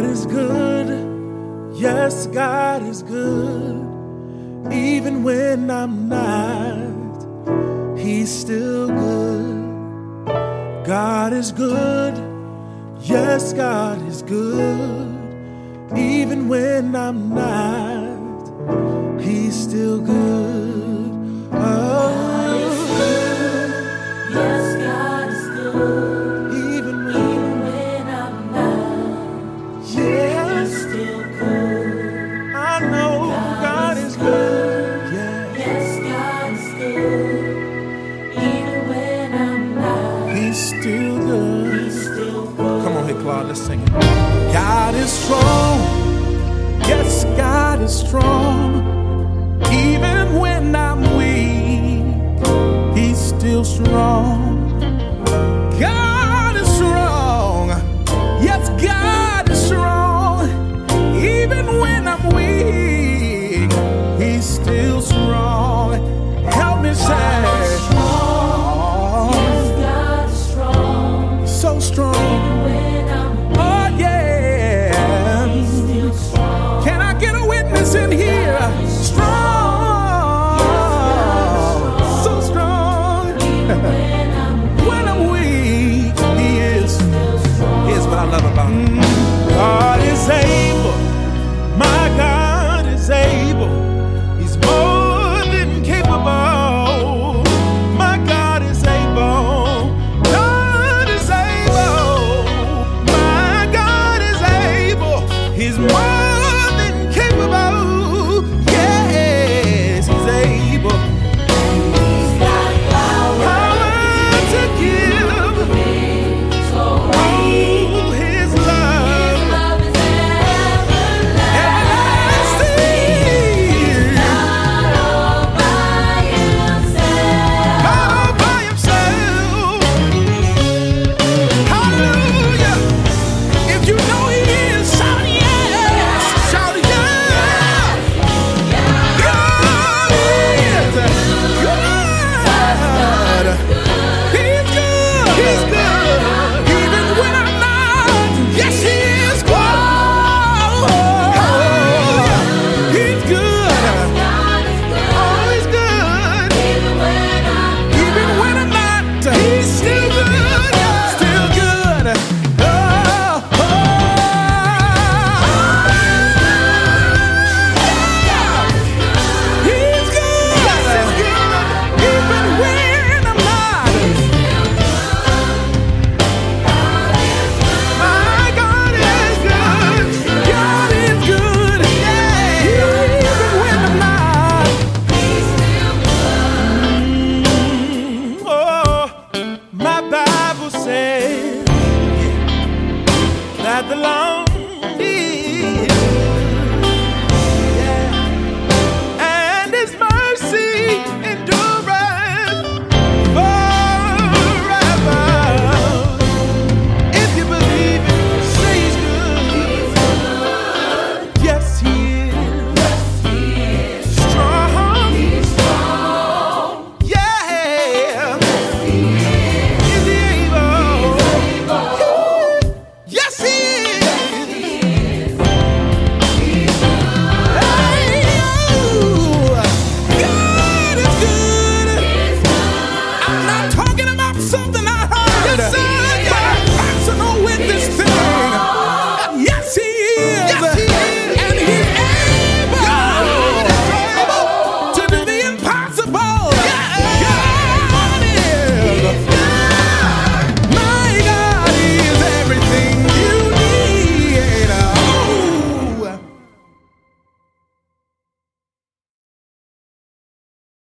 God is good. Yes, God is good. Even when I'm not, He's still good. God is good. Yes, God is good. Even when I'm not. still good. Come on, hey Claude, let's sing it. God is strong. Yes, God is strong. Even when I'm weak, He's still strong. God is strong. Yes, God is strong. Even when I'm weak, He's still. God is able, my God is able. the line.